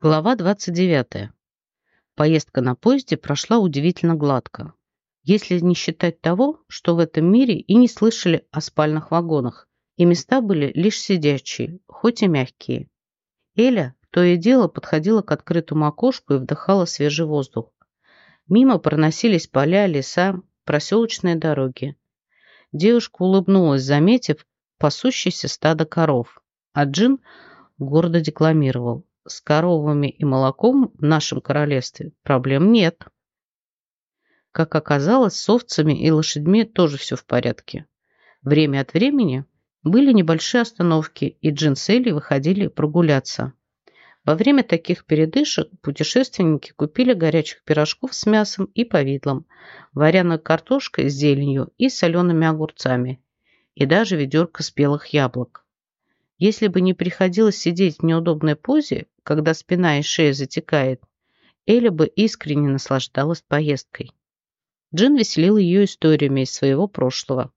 Глава 29. Поездка на поезде прошла удивительно гладко. Если не считать того, что в этом мире и не слышали о спальных вагонах, и места были лишь сидячие, хоть и мягкие. Эля то и дело подходила к открытому окошку и вдыхала свежий воздух. Мимо проносились поля, леса, проселочные дороги. Девушка улыбнулась, заметив пасущееся стадо коров, а Джин гордо декламировал с коровами и молоком в нашем королевстве проблем нет. Как оказалось, с овцами и лошадьми тоже все в порядке. Время от времени были небольшие остановки, и Джин с выходили прогуляться. Во время таких передышек путешественники купили горячих пирожков с мясом и повидлом, вареной картошкой с зеленью и солеными огурцами, и даже ведерко спелых яблок. Если бы не приходилось сидеть в неудобной позе, когда спина и шея затекает, Эля бы искренне наслаждалась поездкой. Джин веселил ее историями из своего прошлого.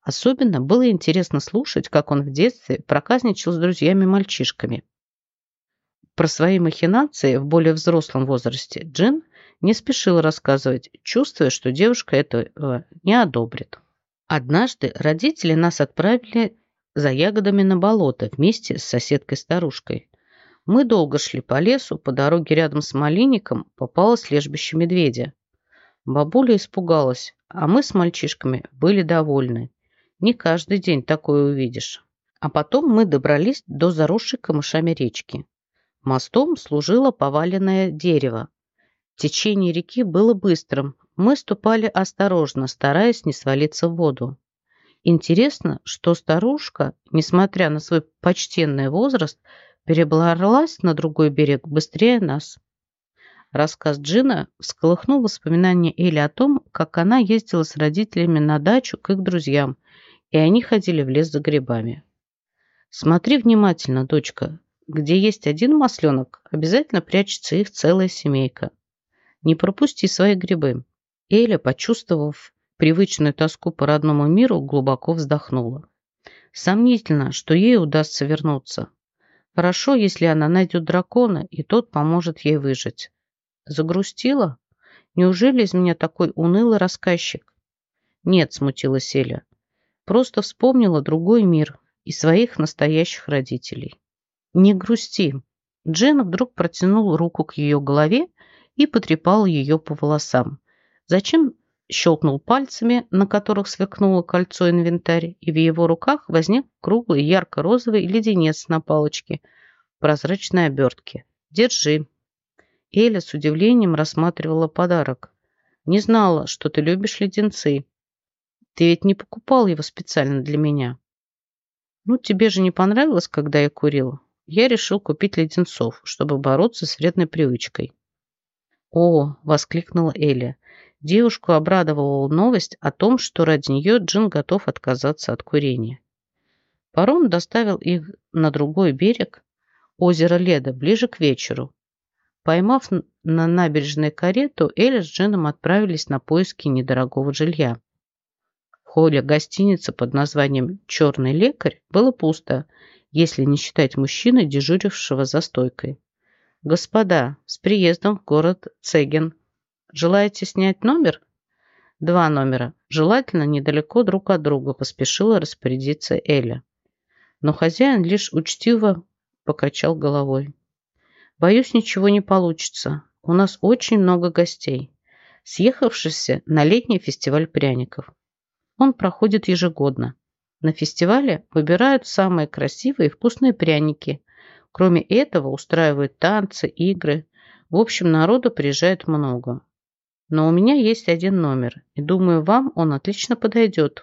Особенно было интересно слушать, как он в детстве проказничал с друзьями-мальчишками. Про свои махинации в более взрослом возрасте Джин не спешил рассказывать, чувствуя, что девушка этого не одобрит. Однажды родители нас отправили за ягодами на болото вместе с соседкой-старушкой. Мы долго шли по лесу, по дороге рядом с малинником попалось лежбище медведя. Бабуля испугалась, а мы с мальчишками были довольны. Не каждый день такое увидишь. А потом мы добрались до заросшей камышами речки. Мостом служило поваленное дерево. Течение реки было быстрым. Мы ступали осторожно, стараясь не свалиться в воду. Интересно, что старушка, несмотря на свой почтенный возраст, перебралась на другой берег быстрее нас. Рассказ Джина всколыхнул воспоминания Эли о том, как она ездила с родителями на дачу к их друзьям, и они ходили в лес за грибами. «Смотри внимательно, дочка. Где есть один масленок, обязательно прячется их целая семейка. Не пропусти свои грибы». Эля, почувствовав привычную тоску по родному миру, глубоко вздохнула. Сомнительно, что ей удастся вернуться. Хорошо, если она найдет дракона, и тот поможет ей выжить. Загрустила? Неужели из меня такой унылый рассказчик? Нет, смутилась Эля. Просто вспомнила другой мир и своих настоящих родителей. Не грусти. Джен вдруг протянул руку к ее голове и потрепал ее по волосам. Зачем щелкнул пальцами, на которых сверкнуло кольцо инвентарь, и в его руках возник круглый ярко-розовый леденец на палочке в прозрачной обертке. «Держи». Эля с удивлением рассматривала подарок. «Не знала, что ты любишь леденцы. Ты ведь не покупал его специально для меня». «Ну, тебе же не понравилось, когда я курил. Я решил купить леденцов, чтобы бороться с вредной привычкой». «О!» – воскликнула Эля. Девушку обрадовала новость о том, что ради нее Джин готов отказаться от курения. Паром доставил их на другой берег озера Леда ближе к вечеру. Поймав на набережной карету, Эля с Джином отправились на поиски недорогого жилья. В холле гостиницы под названием «Черный лекарь» было пусто, если не считать мужчины, дежурившего за стойкой. «Господа, с приездом в город Цеген Желаете снять номер? Два номера. Желательно недалеко друг от друга, поспешила распорядиться Эля. Но хозяин лишь учтиво покачал головой. Боюсь, ничего не получится. У нас очень много гостей, съехавшихся на летний фестиваль пряников. Он проходит ежегодно. На фестивале выбирают самые красивые и вкусные пряники. Кроме этого устраивают танцы, игры. В общем, народу приезжает много. Но у меня есть один номер, и думаю, вам он отлично подойдет.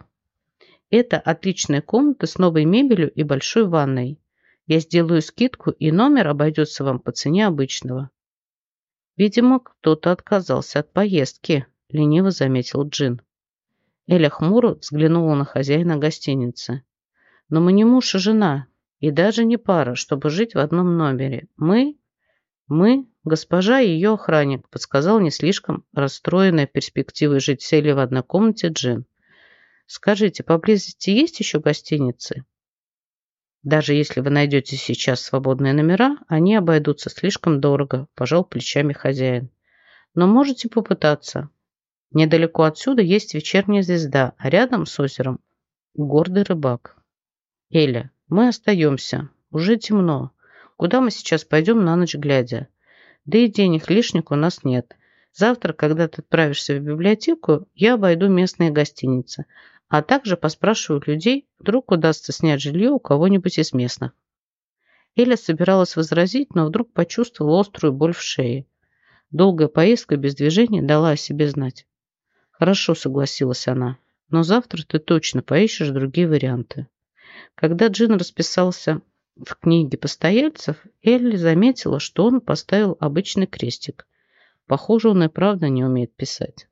Это отличная комната с новой мебелью и большой ванной. Я сделаю скидку, и номер обойдется вам по цене обычного. Видимо, кто-то отказался от поездки, лениво заметил Джин. Эля хмуро взглянула на хозяина гостиницы. Но мы не муж и жена, и даже не пара, чтобы жить в одном номере. Мы... мы Госпожа и ее охранник подсказал не слишком расстроенная перспективой жить с Элли в одной комнате Джин. «Скажите, поблизости есть еще гостиницы?» Даже если вы найдете сейчас свободные номера, они обойдутся слишком дорого, пожал плечами хозяин. Но можете попытаться. Недалеко отсюда есть вечерняя звезда, а рядом с озером гордый рыбак. Эля, мы остаемся. Уже темно. Куда мы сейчас пойдем на ночь глядя? Да и денег лишних у нас нет. Завтра, когда ты отправишься в библиотеку, я обойду местные гостиницы, а также поспрашиваю людей, вдруг удастся снять жилье у кого-нибудь из местных. Эля собиралась возразить, но вдруг почувствовала острую боль в шее. Долгая поездка без движения дала о себе знать. «Хорошо», — согласилась она, — «но завтра ты точно поищешь другие варианты». Когда Джин расписался в книге постояльцев, Элли заметила, что он поставил обычный крестик. Похоже, он и правда не умеет писать.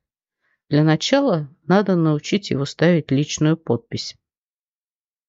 Для начала надо научить его ставить личную подпись.